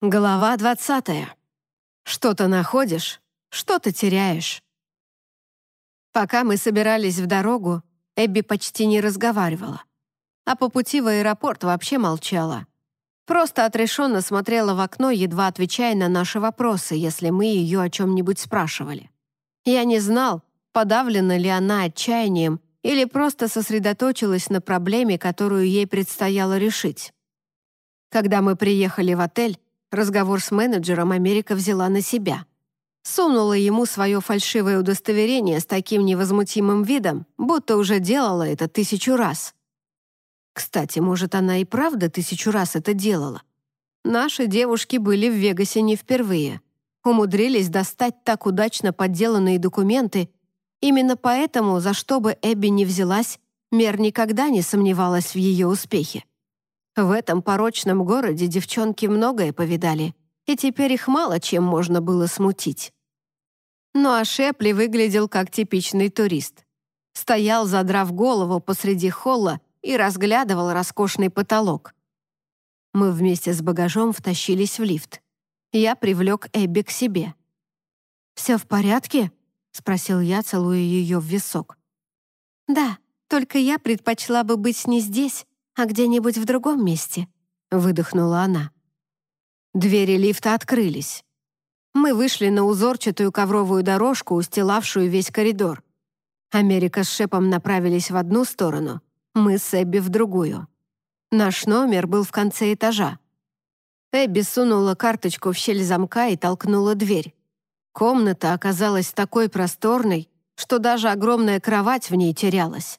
Глава двадцатая. Что-то находишь, что-то теряешь. Пока мы собирались в дорогу, Эбби почти не разговаривала. А по пути в аэропорт вообще молчала. Просто отрешенно смотрела в окно, едва отвечая на наши вопросы, если мы ее о чем-нибудь спрашивали. Я не знал, подавлена ли она отчаянием или просто сосредоточилась на проблеме, которую ей предстояло решить. Когда мы приехали в отель, Разговор с менеджером Америка взяла на себя. Сунула ему свое фальшивое удостоверение с таким невозмутимым видом, будто уже делала это тысячу раз. Кстати, может, она и правда тысячу раз это делала. Наши девушки были в Вегасе не впервые. Умудрились достать так удачно подделанные документы. Именно поэтому, за что бы Эбби не взялась, Мер никогда не сомневалась в ее успехе. В этом порочном городе девчонки многое повидали, и теперь их мало чем можно было смутить. Ну а Шепли выглядел как типичный турист. Стоял, задрав голову посреди холла и разглядывал роскошный потолок. Мы вместе с багажом втащились в лифт. Я привлек Эбби к себе. «Все в порядке?» — спросил я, целуя ее в висок. «Да, только я предпочла бы быть не здесь, а где-нибудь в другом месте», — выдохнула она. Двери лифта открылись. Мы вышли на узорчатую ковровую дорожку, устилавшую весь коридор. Америка с Шепом направились в одну сторону, мы с Эбби в другую. Наш номер был в конце этажа. Эбби сунула карточку в щель замка и толкнула дверь. Комната оказалась такой просторной, что даже огромная кровать в ней терялась.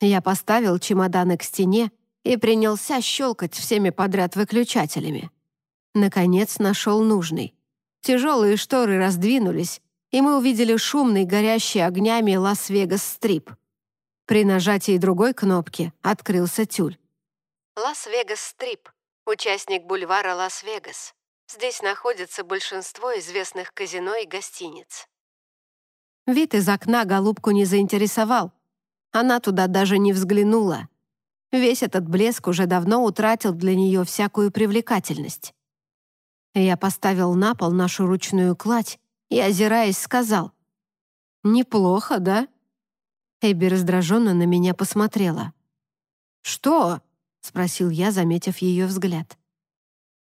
Я поставил чемоданы к стене и принялся щелкать всеми подряд выключателями. Наконец нашел нужный. Тяжелые шторы раздвинулись, и мы увидели шумный, горящий огнями Лас-Вегас-стрип. При нажатии другой кнопки открылся тюль. Лас-Вегас-стрип — участок бульвара Лас-Вегас. Здесь находится большинство известных казино и гостиниц. Вид из окна голубку не заинтересовал, она туда даже не взглянула. Весь этот блеск уже давно утратил для нее всякую привлекательность. Я поставил на пол нашу ручную кладь и, озираясь, сказал, «Неплохо, да?» Эбби раздраженно на меня посмотрела. «Что?» — спросил я, заметив ее взгляд.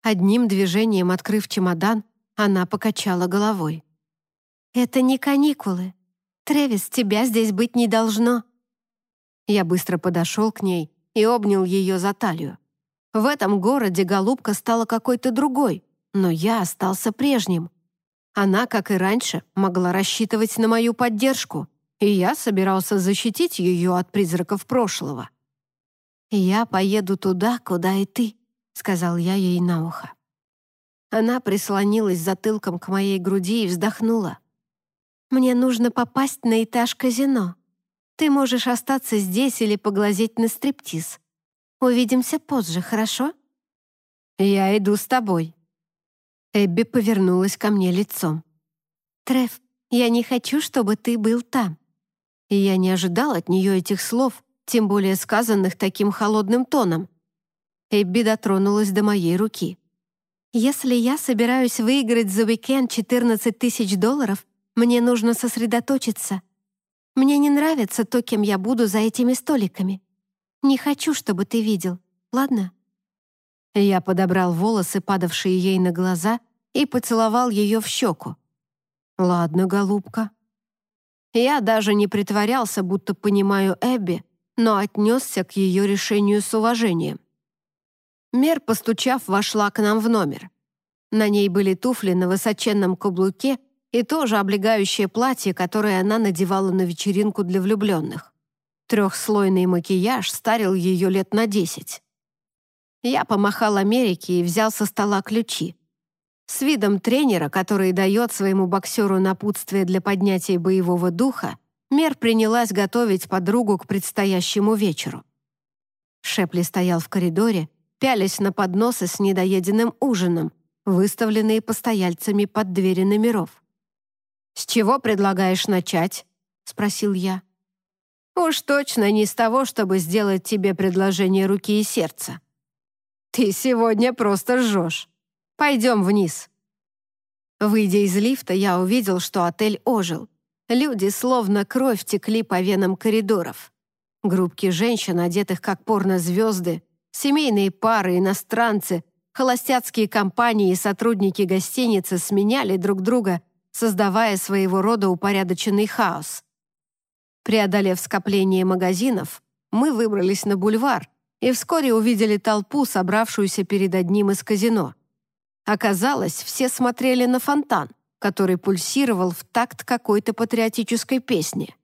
Одним движением открыв чемодан, она покачала головой. «Это не каникулы. Тревис, тебя здесь быть не должно. Я быстро подошел к ней и обнял ее за талию. В этом городе голубка стала какой-то другой, но я остался прежним. Она, как и раньше, могла рассчитывать на мою поддержку, и я собирался защитить ее от призраков прошлого. «Я поеду туда, куда и ты», — сказал я ей на ухо. Она прислонилась затылком к моей груди и вздохнула. «Мне нужно попасть на этаж казино. Ты можешь остаться здесь или поглазеть на стриптиз. Увидимся позже, хорошо?» «Я иду с тобой». Эбби повернулась ко мне лицом. «Треф, я не хочу, чтобы ты был там». Я не ожидал от нее этих слов, тем более сказанных таким холодным тоном. Эбби дотронулась до моей руки. «Если я собираюсь выиграть за уикенд 14 тысяч долларов, мне нужно сосредоточиться. Мне не нравится то, кем я буду за этими столиками. Не хочу, чтобы ты видел, ладно?» Я подобрал волосы, падавшие ей на глаза, и поцеловал ее в щеку. «Ладно, голубка». Я даже не притворялся, будто понимаю Эбби, но отнесся к ее решению с уважением. Мер, постучав, вошла к нам в номер. На ней были туфли на высоченном каблуке и тоже облегающее платье, которое она надевала на вечеринку для влюбленных. Трехслойный макияж старил ее лет на десять. Я помахал Америке и взял со стола ключи. С видом тренера, который дает своему боксеру напутствие для поднятия боевого духа, Мер принялась готовить подругу к предстоящему вечеру. Шепли стоял в коридоре, пялясь на подносы с недоеденным ужином, выставленные постояльцами под двери номеров. «С чего предлагаешь начать?» — спросил я. «Уж точно не с того, чтобы сделать тебе предложение руки и сердца. Ты сегодня просто жжешь». Пойдем вниз». Выйдя из лифта, я увидел, что отель ожил. Люди словно кровь текли по венам коридоров. Группки женщин, одетых как порнозвезды, семейные пары, иностранцы, холостяцкие компании и сотрудники гостиницы сменяли друг друга, создавая своего рода упорядоченный хаос. Преодолев скопление магазинов, мы выбрались на бульвар и вскоре увидели толпу, собравшуюся перед одним из казино. Оказалось, все смотрели на фонтан, который пульсировал в такт какой-то патриотической песни.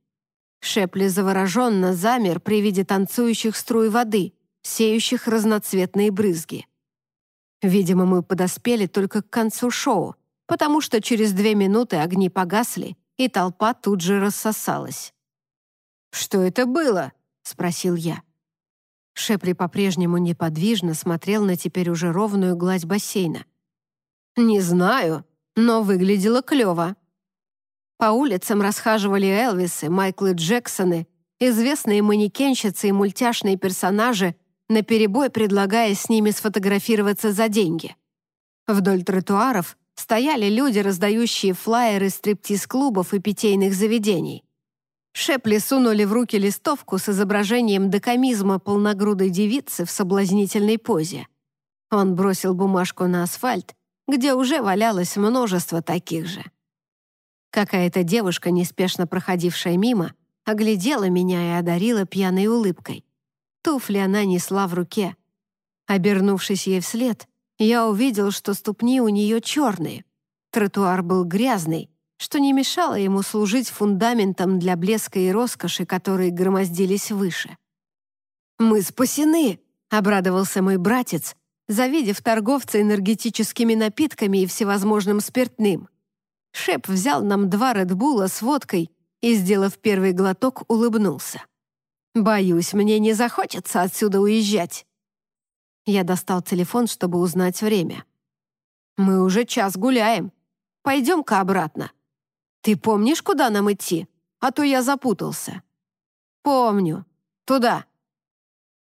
Шепли завороженно замер при виде танцующих струй воды, сеющих разноцветные брызги. Видимо, мы подоспели только к концу шоу, потому что через две минуты огни погасли, и толпа тут же рассосалась. «Что это было?» — спросил я. Шепли по-прежнему неподвижно смотрел на теперь уже ровную гладь бассейна. «Не знаю, но выглядело клёво». По улицам расхаживали Элвисы, Майклы Джексоны, известные манекенщицы и мультяшные персонажи, наперебой предлагая с ними сфотографироваться за деньги. Вдоль тротуаров стояли люди, раздающие флаеры стриптиз-клубов и питейных заведений. Шепли сунули в руки листовку с изображением декамизма полногрудой девицы в соблазнительной позе. Он бросил бумажку на асфальт, где уже валялось множество таких же. Какая-то девушка, неспешно проходившая мимо, оглядела меня и одарила пьяной улыбкой. Туфли она несла в руке. Обернувшись ей вслед, я увидел, что ступни у нее черные. Тротуар был грязный, что не мешало ему служить фундаментом для блеска и роскоши, которые громоздились выше. «Мы спасены!» — обрадовался мой братец, завидев торговца энергетическими напитками и всевозможным спиртным. Шеп взял нам два редбула с водкой и, сделав первый глоток, улыбнулся. «Боюсь, мне не захочется отсюда уезжать». Я достал телефон, чтобы узнать время. «Мы уже час гуляем. Пойдем-ка обратно». «Ты помнишь, куда нам идти? А то я запутался». «Помню. Туда».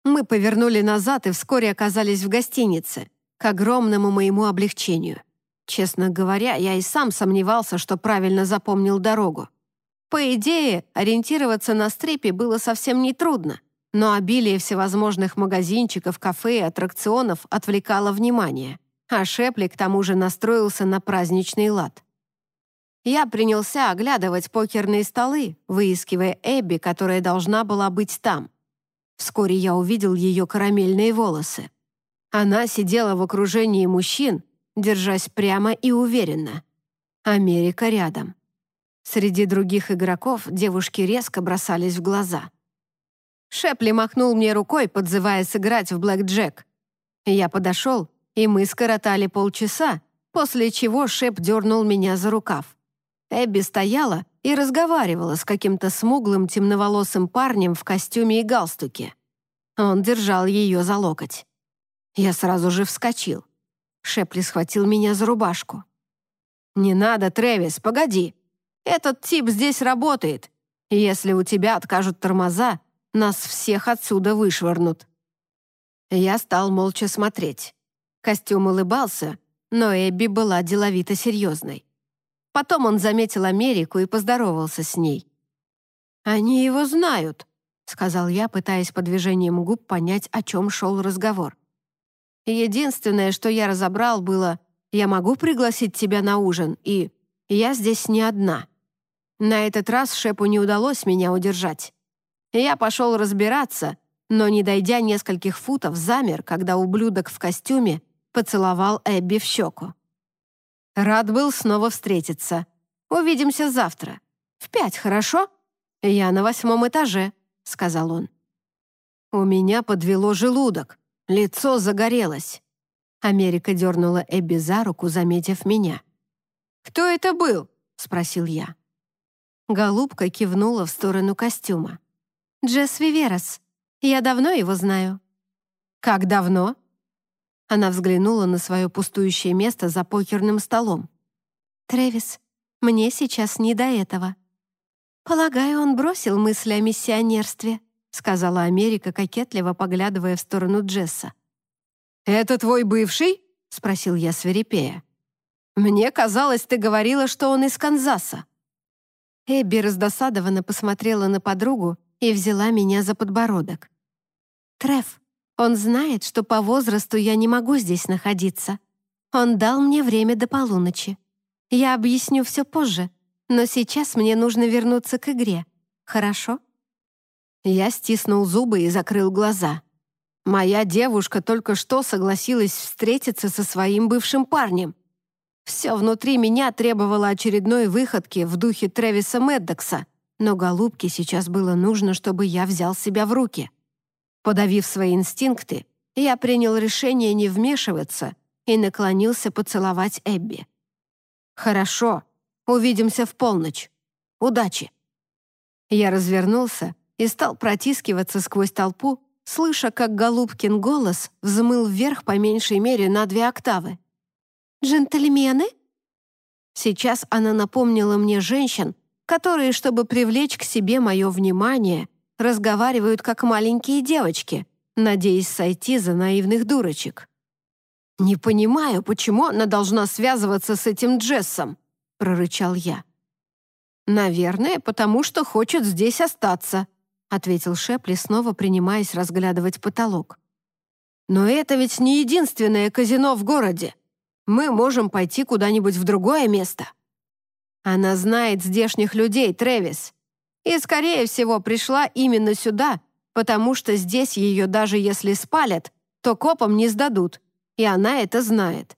Мы повернули назад и вскоре оказались в гостинице, к огромному моему облегчению. Честно говоря, я и сам сомневался, что правильно запомнил дорогу. По идее, ориентироваться на стрипе было совсем нетрудно, но обилие всевозможных магазинчиков, кафе и аттракционов отвлекало внимание, а Шепли к тому же настроился на праздничный лад. Я принялся оглядывать покерные столы, выискивая Эбби, которая должна была быть там. Вскоре я увидел ее карамельные волосы. Она сидела в окружении мужчин, держась прямо и уверенно. Америка рядом. Среди других игроков девушки резко бросались в глаза. Шепли махнул мне рукой, подзывая сыграть в блэк-джек. Я подошел, и мы скоротали полчаса, после чего Шеп дернул меня за рукав. Эбби стояла и разговаривала с каким-то смуглым темноволосым парнем в костюме и галстуке. Он держал ее за локоть. Я сразу же вскочил. Шепли схватил меня за рубашку. «Не надо, Трэвис, погоди. Этот тип здесь работает. Если у тебя откажут тормоза, нас всех отсюда вышвырнут». Я стал молча смотреть. Костюм улыбался, но Эбби была деловито серьезной. Потом он заметил Америку и поздоровался с ней. «Они его знают», — сказал я, пытаясь по движениям губ понять, о чем шел разговор. Единственное, что я разобрал, было «Я могу пригласить тебя на ужин?» и «Я здесь не одна». На этот раз Шепу не удалось меня удержать. Я пошел разбираться, но, не дойдя нескольких футов, замер, когда ублюдок в костюме поцеловал Эбби в щеку. Рад был снова встретиться. Увидимся завтра. В пять, хорошо? Я на восьмом этаже», — сказал он. У меня подвело желудок. Лицо загорелось. Америка дернула Эбби за руку, заметив меня. «Кто это был?» — спросил я. Голубка кивнула в сторону костюма. «Джесс Виверас. Я давно его знаю». «Как давно?» Она взглянула на свое пустующее место за покерным столом. «Трэвис, мне сейчас не до этого». «Полагаю, он бросил мысли о миссионерстве», сказала Америка, кокетливо поглядывая в сторону Джесса. «Это твой бывший?» — спросил я свирепея. «Мне казалось, ты говорила, что он из Канзаса». Эбби раздосадованно посмотрела на подругу и взяла меня за подбородок. «Треф, он знает, что по возрасту я не могу здесь находиться. Он дал мне время до полуночи. Я объясню все позже, но сейчас мне нужно вернуться к игре. Хорошо?» Я стиснул зубы и закрыл глаза. Моя девушка только что согласилась встретиться со своим бывшим парнем. Все внутри меня требовало очередной выходки в духе Трэвиса Меддокса, но голубке сейчас было нужно, чтобы я взял себя в руки. Подавив свои инстинкты, я принял решение не вмешиваться и наклонился поцеловать Эбби. «Хорошо, увидимся в полночь. Удачи!» Я развернулся и стал протискиваться сквозь толпу, слыша, как Голубкин голос взмыл вверх по меньшей мере на две октавы. «Джентльмены?» Сейчас она напомнила мне женщин, которые, чтобы привлечь к себе мое внимание, разговаривают как маленькие девочки, надеясь сойти за наивных дурочек. «Не понимаю, почему она должна связываться с этим Джессом», — прорычал я. «Наверное, потому что хочет здесь остаться», — ответил Шепли, снова принимаясь разглядывать потолок. «Но это ведь не единственное казино в городе. Мы можем пойти куда-нибудь в другое место». Она знает здешних людей, Трэвис, и, скорее всего, пришла именно сюда, потому что здесь ее даже если спалят, то копам не сдадут, и она это знает.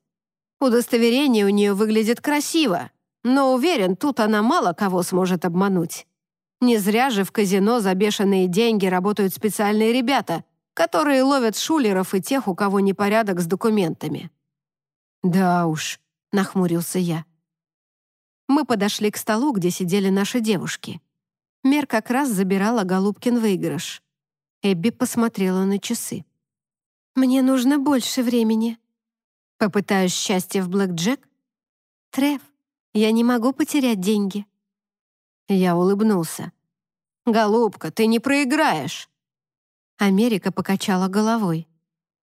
Удостоверение у нее выглядит красиво, но уверен, тут она мало кого сможет обмануть. Не зря же в казино за бешеные деньги работают специальные ребята, которые ловят шулеров и тех, у кого непорядок с документами. «Да уж», — нахмурился я. Мы подошли к столу, где сидели наши девушки. Мер как раз забирала Голубкин выигрыш. Эбби посмотрела на часы. «Мне нужно больше времени». «Попытаюсь счастье в блэкджек?» «Треф, я не могу потерять деньги». Я улыбнулся. «Голубка, ты не проиграешь!» Америка покачала головой.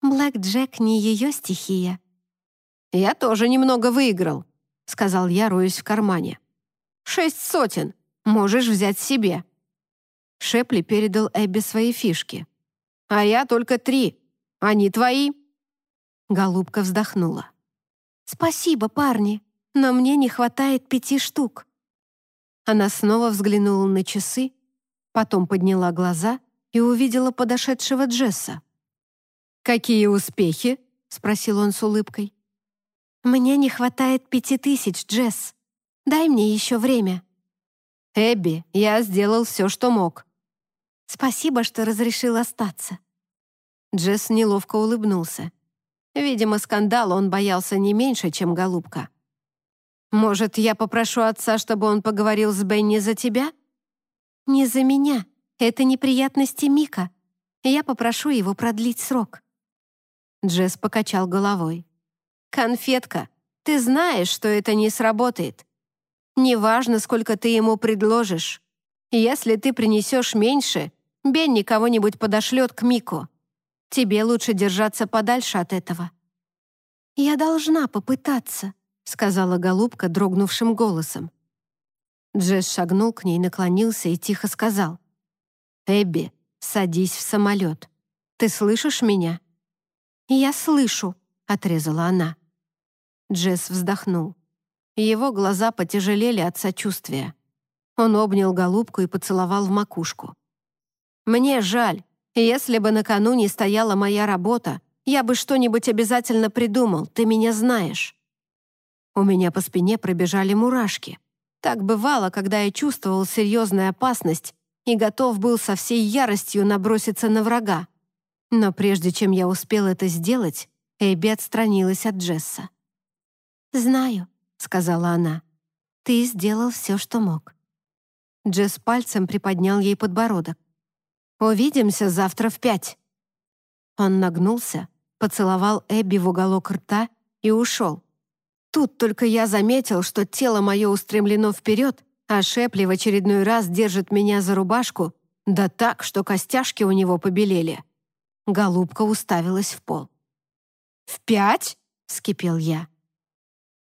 «Блэк Джек не ее стихия». «Я тоже немного выиграл», — сказал я, роясь в кармане. «Шесть сотен. Можешь взять себе». Шепли передал Эбби свои фишки. «А я только три. Они твои». Голубка вздохнула. «Спасибо, парни, но мне не хватает пяти штук». Она снова взглянула на часы, потом подняла глаза и увидела подошедшего Джесса. «Какие успехи?» — спросил он с улыбкой. «Мне не хватает пяти тысяч, Джесс. Дай мне еще время». «Эбби, я сделал все, что мог». «Спасибо, что разрешил остаться». Джесс неловко улыбнулся. Видимо, скандал он боялся не меньше, чем голубка. «Может, я попрошу отца, чтобы он поговорил с Бенни за тебя?» «Не за меня. Это неприятности Мика. Я попрошу его продлить срок». Джесс покачал головой. «Конфетка, ты знаешь, что это не сработает. Неважно, сколько ты ему предложишь. Если ты принесешь меньше, Бенни кого-нибудь подошлет к Мику. Тебе лучше держаться подальше от этого». «Я должна попытаться», — сказала голубка дрогнувшим голосом. Джесс шагнул к ней, наклонился и тихо сказал. «Эбби, садись в самолет. Ты слышишь меня?» «Я слышу», — отрезала она. Джесс вздохнул. Его глаза потяжелели от сочувствия. Он обнял голубку и поцеловал в макушку. «Мне жаль. Если бы накануне стояла моя работа, я бы что-нибудь обязательно придумал, ты меня знаешь». У меня по спине пробежали мурашки. Так бывало, когда я чувствовал серьезную опасность и готов был со всей яростью наброситься на врага. Но прежде чем я успел это сделать, Эбби отстранилась от Джесса. «Знаю», — сказала она, — «ты сделал все, что мог». Джесс пальцем приподнял ей подбородок. «Увидимся завтра в пять». Он нагнулся, поцеловал Эбби в уголок рта и ушел. Тут только я заметил, что тело мое устремлено вперед, а Шепли в очередной раз держит меня за рубашку, да так, что костяшки у него побелели. Голубка уставилась в пол. «В пять?» — вскипел я.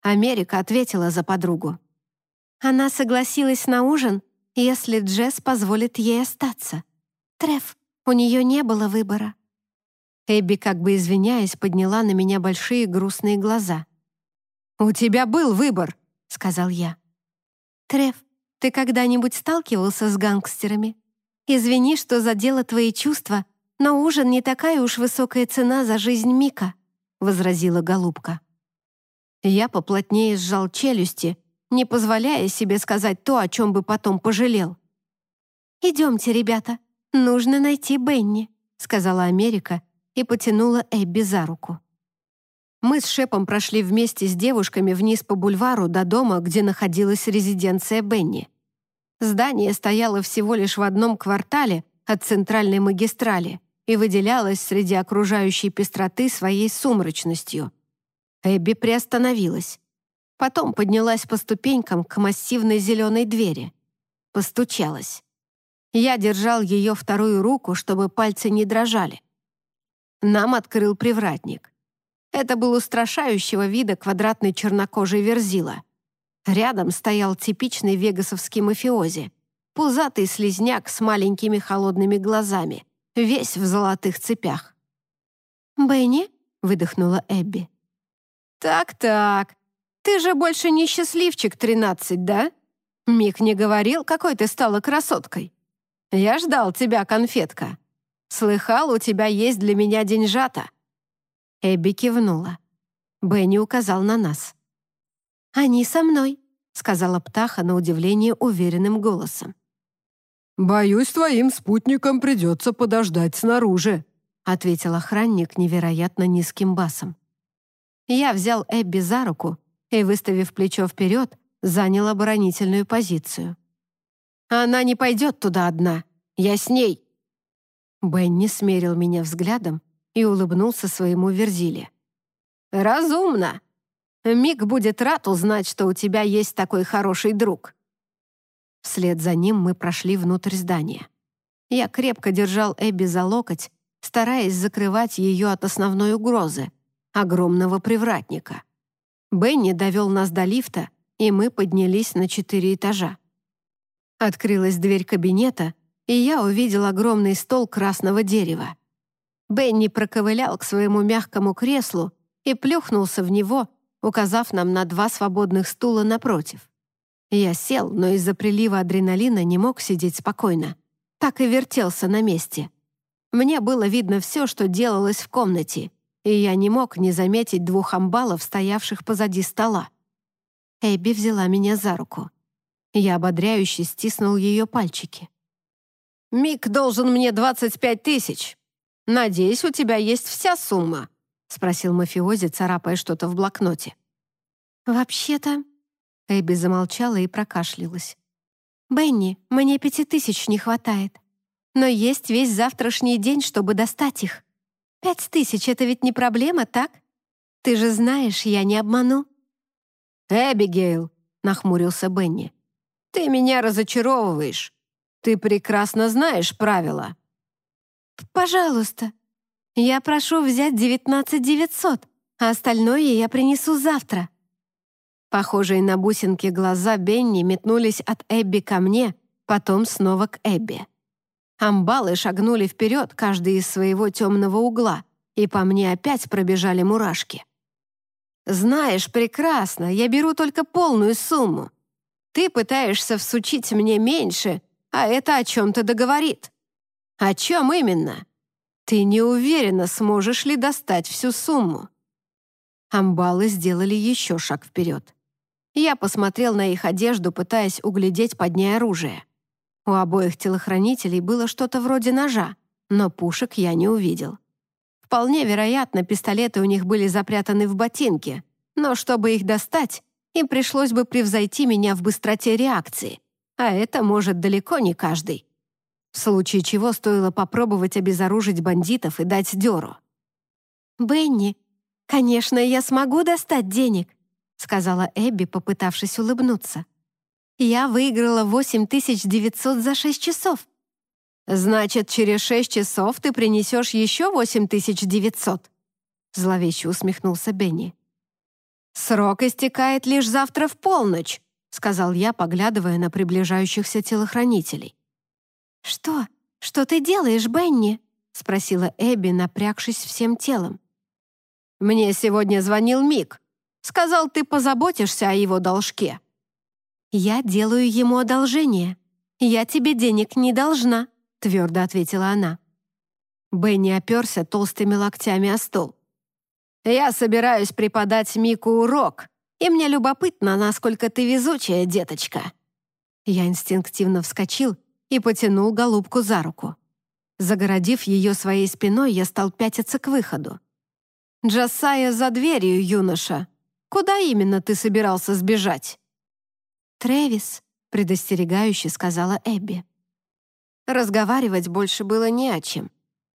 Америка ответила за подругу. Она согласилась на ужин, если Джесс позволит ей остаться. Треф, у нее не было выбора. Эбби, как бы извиняясь, подняла на меня большие грустные глаза. «У тебя был выбор», — сказал я. «Треф, ты когда-нибудь сталкивался с гангстерами? Извини, что задела твои чувства, но ужин не такая уж высокая цена за жизнь Мика», — возразила голубка. Я поплотнее сжал челюсти, не позволяя себе сказать то, о чем бы потом пожалел. «Идемте, ребята, нужно найти Бенни», — сказала Америка и потянула Эбби за руку. Мы с Шепом прошли вместе с девушками вниз по бульвару до дома, где находилась резиденция Бенни. Здание стояло всего лишь в одном квартале от центральной магистрали и выделялось среди окружающей пестроты своей сумрачностью — Эбби приостановилась. Потом поднялась по ступенькам к массивной зеленой двери. Постучалась. Я держал ее вторую руку, чтобы пальцы не дрожали. Нам открыл привратник. Это был устрашающего вида квадратный чернокожий верзила. Рядом стоял типичный вегасовский мафиози, пузатый слизняк с маленькими холодными глазами, весь в золотых цепях. «Бенни?» — выдохнула Эбби. «Так-так, ты же больше не счастливчик тринадцать, да? Мик не говорил, какой ты стала красоткой. Я ждал тебя, конфетка. Слыхал, у тебя есть для меня деньжата». Эбби кивнула. Бенни указал на нас. «Они со мной», — сказала птаха на удивление уверенным голосом. «Боюсь, твоим спутникам придется подождать снаружи», — ответил охранник невероятно низким басом. Я взял Эбби за руку и, выставив плечо вперед, занял оборонительную позицию. «Она не пойдет туда одна. Я с ней!» Бенни смерил меня взглядом и улыбнулся своему Верзиле. «Разумно. Мик будет рад узнать, что у тебя есть такой хороший друг». Вслед за ним мы прошли внутрь здания. Я крепко держал Эбби за локоть, стараясь закрывать ее от основной угрозы — огромного привратника. Бенни довел нас до лифта, и мы поднялись на четыре этажа. Открылась дверь кабинета, и я увидел огромный стол красного дерева. Бенни проковылял к своему мягкому креслу и плюхнулся в него, указав нам на два свободных стула напротив. Я сел, но из-за прилива адреналина не мог сидеть спокойно. Так и вертелся на месте. Мне было видно все, что делалось в комнате, и я не мог не заметить двух амбалов, стоявших позади стола. Эбби взяла меня за руку. Я ободряюще стиснул ее пальчики. «Мик должен мне 25 тысяч. Надеюсь, у тебя есть вся сумма?» — спросил мафиози, царапая что-то в блокноте. «Вообще-то...» Эбби замолчала и прокашлялась. «Бенни, мне пяти тысяч не хватает. Но есть весь завтрашний день, чтобы достать их. Пять тысяч — это ведь не проблема, так? Ты же знаешь, я не обману». «Эбигейл», — нахмурился Бенни, — «ты меня разочаровываешь. Ты прекрасно знаешь правила». «Пожалуйста. Я прошу взять девятнадцать девятьсот, а остальное я принесу завтра». Похожие на бусинки глаза Бенни метнулись от Эбби ко мне, потом снова к Эбби. Амбалы шагнули вперед, каждый из своего темного угла, и по мне опять пробежали мурашки. «Знаешь, прекрасно, я беру только полную сумму. Ты пытаешься всучить мне меньше, а это о чем-то договорит. О чем именно? Ты не уверена, сможешь ли достать всю сумму». Амбалы сделали еще шаг вперед. Я посмотрел на их одежду, пытаясь углядеть под ней оружие. У обоих телохранителей было что-то вроде ножа, но пушек я не увидел. Вполне вероятно, пистолеты у них были запрятаны в ботинке, но чтобы их достать, им пришлось бы превзойти меня в быстроте реакции, а это может далеко не каждый. В случае чего стоило попробовать обезоружить бандитов и дать дёру. «Бенни, конечно, я смогу достать денег», сказала Эбби, попытавшись улыбнуться. Я выиграла 8900 за 6 часов. Значит, через 6 часов ты принесешь еще 8900? Зловеще усмехнулся Бенни. «Срок истекает лишь завтра в полночь», сказал я, поглядывая на приближающихся телохранителей. «Что? Что ты делаешь, Бенни?» спросила Эбби, напрягшись всем телом. «Мне сегодня звонил Мик. Сказал, ты позаботишься о его должке». «Я делаю ему одолжение. Я тебе денег не должна», твердо ответила она. Бенни оперся толстыми локтями о стол. «Я собираюсь преподать Мику урок, и мне любопытно, насколько ты везучая, деточка». Я инстинктивно вскочил и потянул голубку за руку. Загородив ее своей спиной, я стал пятиться к выходу. «Джасая за дверью, юноша. Куда именно ты собирался сбежать?» «Трэвис», — предостерегающе сказала Эбби. Разговаривать больше было не о чем.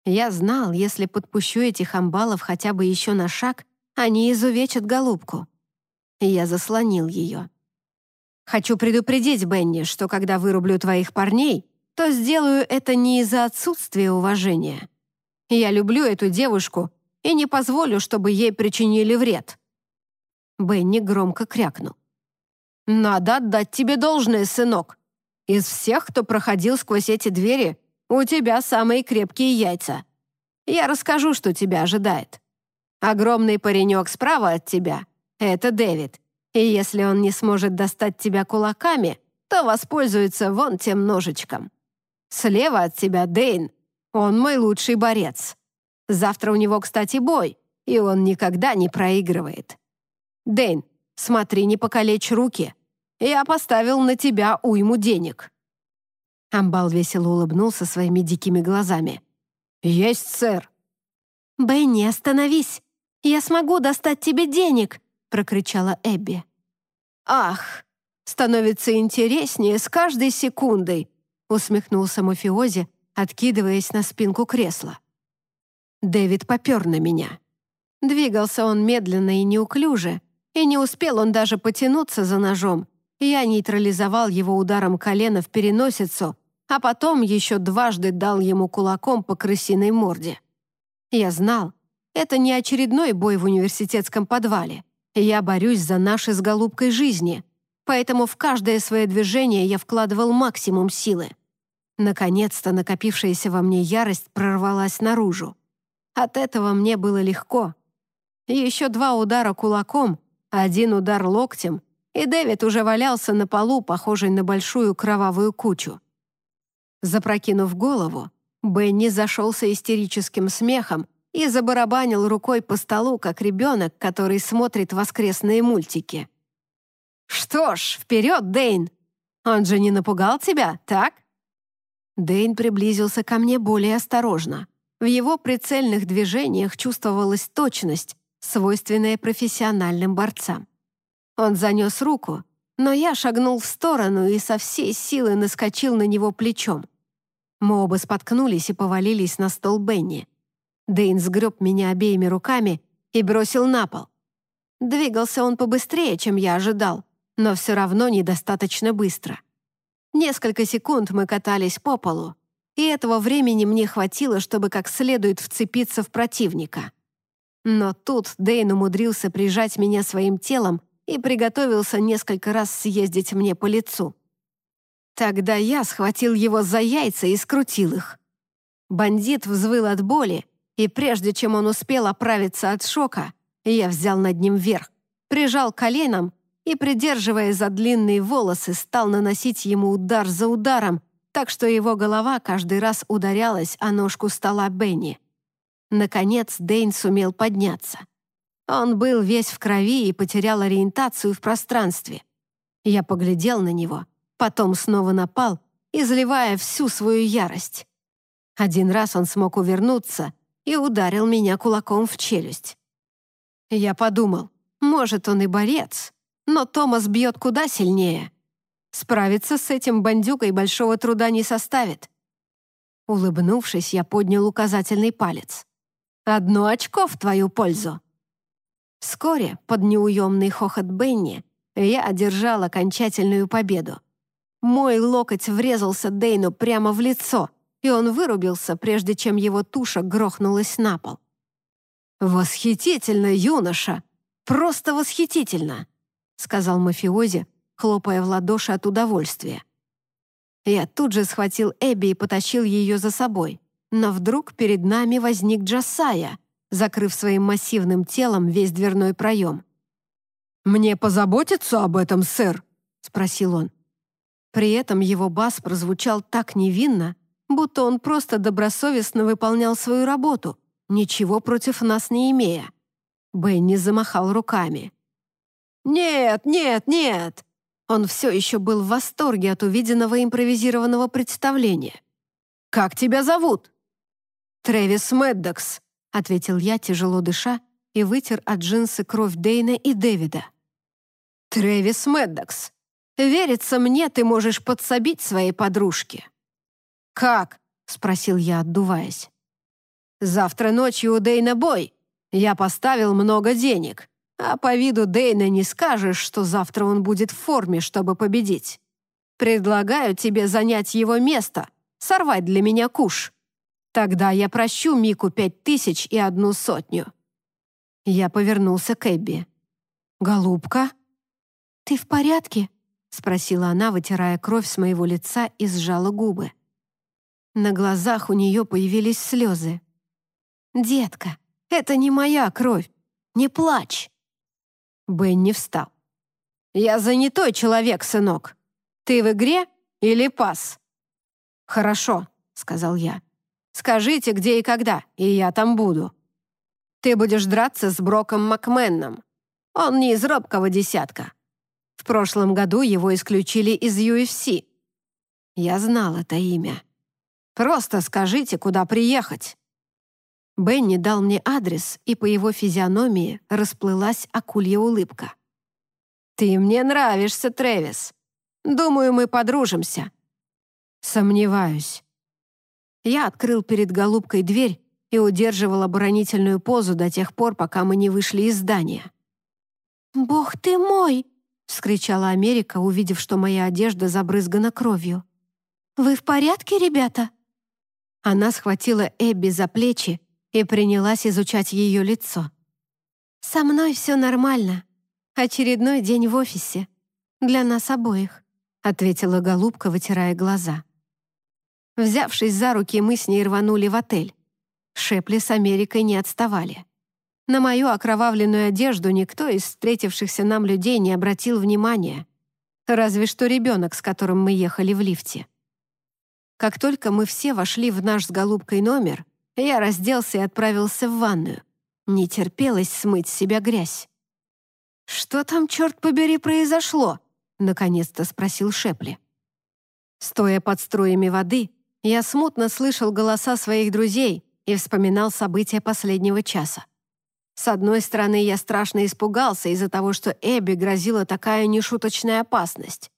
Я знал, если подпущу этих амбалов хотя бы еще на шаг, они изувечат голубку. Я заслонил ее. «Хочу предупредить, Бенни, что когда вырублю твоих парней, то сделаю это не из-за отсутствия уважения. Я люблю эту девушку и не позволю, чтобы ей причинили вред». Бенни громко крякнул. «Надо отдать тебе должное, сынок. Из всех, кто проходил сквозь эти двери, у тебя самые крепкие яйца. Я расскажу, что тебя ожидает. Огромный паренек справа от тебя — это Дэвид. И если он не сможет достать тебя кулаками, то воспользуется вон тем ножичком. Слева от тебя Дейн. Он мой лучший борец. Завтра у него, кстати, бой, и он никогда не проигрывает. Дейн, смотри, не покалечь руки. Я поставил на тебя уйму денег». Амбал весело улыбнулся своими дикими глазами. «Есть, сэр». «Бенни, остановись! Я смогу достать тебе денег!» прокричала Эбби. «Ах, становится интереснее с каждой секундой!» усмехнулся мафиози, откидываясь на спинку кресла. Дэвид попер на меня. Двигался он медленно и неуклюже, и не успел он даже потянуться за ножом. Я нейтрализовал его ударом колена в переносицу, а потом еще дважды дал ему кулаком по крысиной морде. Я знал, это не очередной бой в университетском подвале. Я борюсь за наши с голубкой жизни, поэтому в каждое свое движение я вкладывал максимум силы. Наконец-то накопившаяся во мне ярость прорвалась наружу. От этого мне было легко. Еще два удара кулаком, один удар локтем, и Дэвид уже валялся на полу, похожий на большую кровавую кучу. Запрокинув голову, Бенни зашелся истерическим смехом и забарабанил рукой по столу, как ребенок, который смотрит воскресные мультики. «Что ж, вперед, Дэйн! Он же не напугал тебя, так?» Дэйн приблизился ко мне более осторожно. В его прицельных движениях чувствовалась точность, свойственная профессиональным борцам. Он занес руку, но я шагнул в сторону и со всей силы наскочил на него плечом. Мы оба споткнулись и повалились на стол Бенни. Дэйн сгреб меня обеими руками и бросил на пол. Двигался он побыстрее, чем я ожидал, но все равно недостаточно быстро. Несколько секунд мы катались по полу, и этого времени мне хватило, чтобы как следует вцепиться в противника. Но тут Дэйн умудрился прижать меня своим телом и приготовился несколько раз съездить мне по лицу. Тогда я схватил его за яйца и скрутил их. Бандит взвыл от боли, и прежде чем он успел оправиться от шока, я взял над ним верх, прижал коленом и, придерживая за длинные волосы, стал наносить ему удар за ударом, так что его голова каждый раз ударялась о ножку стола Бенни. Наконец Дэйн сумел подняться. Он был весь в крови и потерял ориентацию в пространстве. Я поглядел на него, потом снова напал, изливая всю свою ярость. Один раз он смог увернуться и ударил меня кулаком в челюсть. Я подумал, может, он и борец, но Томас бьет куда сильнее. Справиться с этим бандюкой большого труда не составит. Улыбнувшись, я поднял указательный палец. «Одно очко в твою пользу». Вскоре, под неуемный хохот Бенни, я одержал окончательную победу. Мой локоть врезался Дейну прямо в лицо, и он вырубился, прежде чем его туша грохнулась на пол. «Восхитительно, юноша!» Просто восхитительно!» — сказал мафиози, хлопая в ладоши от удовольствия. Я тут же схватил Эбби и потащил ее за собой. Но вдруг перед нами возник Джасая, закрыв своим массивным телом весь дверной проем. «Мне позаботиться об этом, сэр?» — спросил он. При этом его бас прозвучал так невинно, будто он просто добросовестно выполнял свою работу, ничего против нас не имея. Бенни замахал руками. «Нет, нет, нет!» Он все еще был в восторге от увиденного импровизированного представления. «Как тебя зовут?» «Трэвис Мэддокс», — ответил я, тяжело дыша, и вытер от джинсы кровь Дейна и Дэвида. «Трэвис Мэддокс, верится мне, ты можешь подсобить своей подружке». «Как?» — спросил я, отдуваясь. «Завтра ночью у Дейна бой. Я поставил много денег. А по виду Дейна не скажешь, что завтра он будет в форме, чтобы победить. Предлагаю тебе занять его место, сорвать для меня куш. Тогда я прощу Мику пять тысяч и одну сотню». Я повернулся к Эбби. «Голубка?» «Ты в порядке?» — спросила она, вытирая кровь с моего лица и сжала губы. На глазах у нее появились слезы. «Детка, это не моя кровь. Не плачь!» Бенни встал. «Я занятой человек, сынок. Ты в игре или пас?» «Хорошо», — сказал я. «Скажите, где и когда, и я там буду. Ты будешь драться с Броком Макменном. Он не из робкого десятка. В прошлом году его исключили из UFC. Я знал это имя. Просто скажите, куда приехать». Бенни дал мне адрес, и по его физиономии расплылась акулья улыбка. «Ты мне нравишься, Трэвис. Думаю, мы подружимся». «Сомневаюсь». Я открыл перед голубкой дверь и удерживал оборонительную позу до тех пор, пока мы не вышли из здания. «Бог ты мой!» — вскричала Америка, увидев, что моя одежда забрызгана кровью. «Вы в порядке, ребята?» Она схватила Эбби за плечи и принялась изучать ее лицо. «Со мной все нормально. Очередной день в офисе. Для нас обоих», — ответила голубка, вытирая глаза. Взявшись за руки, мы с ней рванули в отель. Шепли с Америкой не отставали. На мою окровавленную одежду никто из встретившихся нам людей не обратил внимания. Разве что ребенок, с которым мы ехали в лифте. Как только мы все вошли в наш с голубкой номер, я разделся и отправился в ванную. Не терпелось смыть с себя грязь. «Что там, черт побери, произошло?» — наконец-то спросил Шепли. Стоя под струями воды, я смутно слышал голоса своих друзей и вспоминал события последнего часа. С одной стороны, я страшно испугался из-за того, что Эбби грозила такая нешуточная опасность.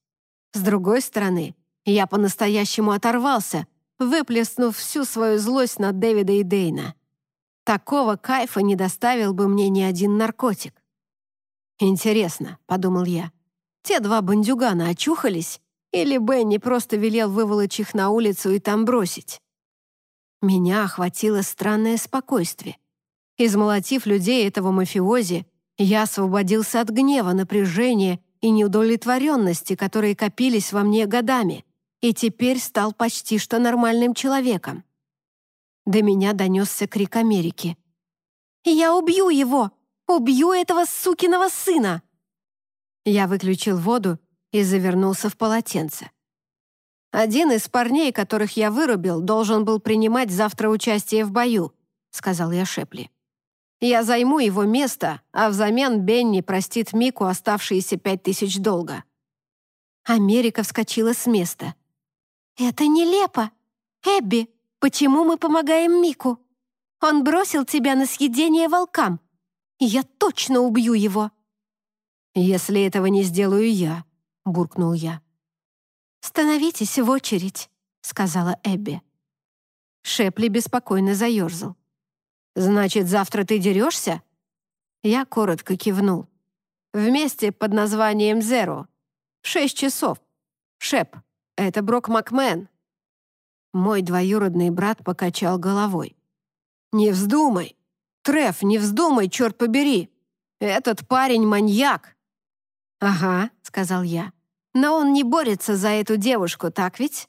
С другой стороны, я по-настоящему оторвался, выплеснув всю свою злость на Дэвида и Дейна. Такого кайфа не доставил бы мне ни один наркотик. «Интересно», — подумал я, — «те два бандюгана очухались, или Бенни просто велел выволочь их на улицу и там бросить?» Меня охватило странное спокойствие. Измолотив людей этого мафиози, я освободился от гнева, напряжения и неудовлетворенности, которые копились во мне годами и теперь стал почти что нормальным человеком. До меня донесся крик Америки. «Я убью его! Убью этого сукиного сына!» Я выключил воду и завернулся в полотенце. «Один из парней, которых я вырубил, должен был принимать завтра участие в бою», — сказал я Шепли. «Я займу его место, а взамен Бенни простит Мику оставшиеся пять тысяч долга». Америка вскочила с места. «Это нелепо! Эбби, почему мы помогаем Мику? Он бросил тебя на съедение волкам. Я точно убью его!» «Если этого не сделаю я», — буркнул я. «Становитесь в очередь», — сказала Эбби. Шепли беспокойно заерзал. «Значит, завтра ты дерешься?» Я коротко кивнул. «Вместе под названием «Зеро». Шесть часов. Шеп, это Брок Макмен». Мой двоюродный брат покачал головой. «Не вздумай! Треф, не вздумай, черт побери! Этот парень маньяк!» «Ага», — сказал я. «Но он не борется за эту девушку, так ведь?»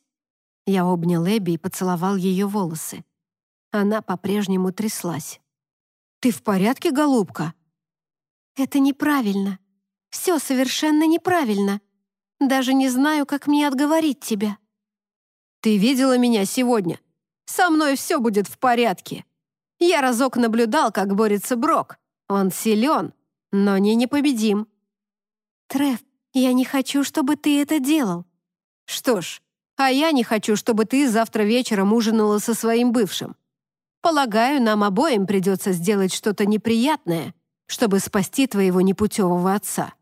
Я обнял Эбби и поцеловал ее волосы. Она по-прежнему тряслась. «Ты в порядке, голубка?» «Это неправильно. Все совершенно неправильно. Даже не знаю, как мне отговорить тебя». «Ты видела меня сегодня? Со мной все будет в порядке. Я разок наблюдал, как борется Брок. Он силен, но не непобедим». «Треф, я не хочу, чтобы ты это делал». «Что ж, а я не хочу, чтобы ты завтра вечером ужинала со своим бывшим. Полагаю, нам обоим придется сделать что-то неприятное, чтобы спасти твоего непутевого отца».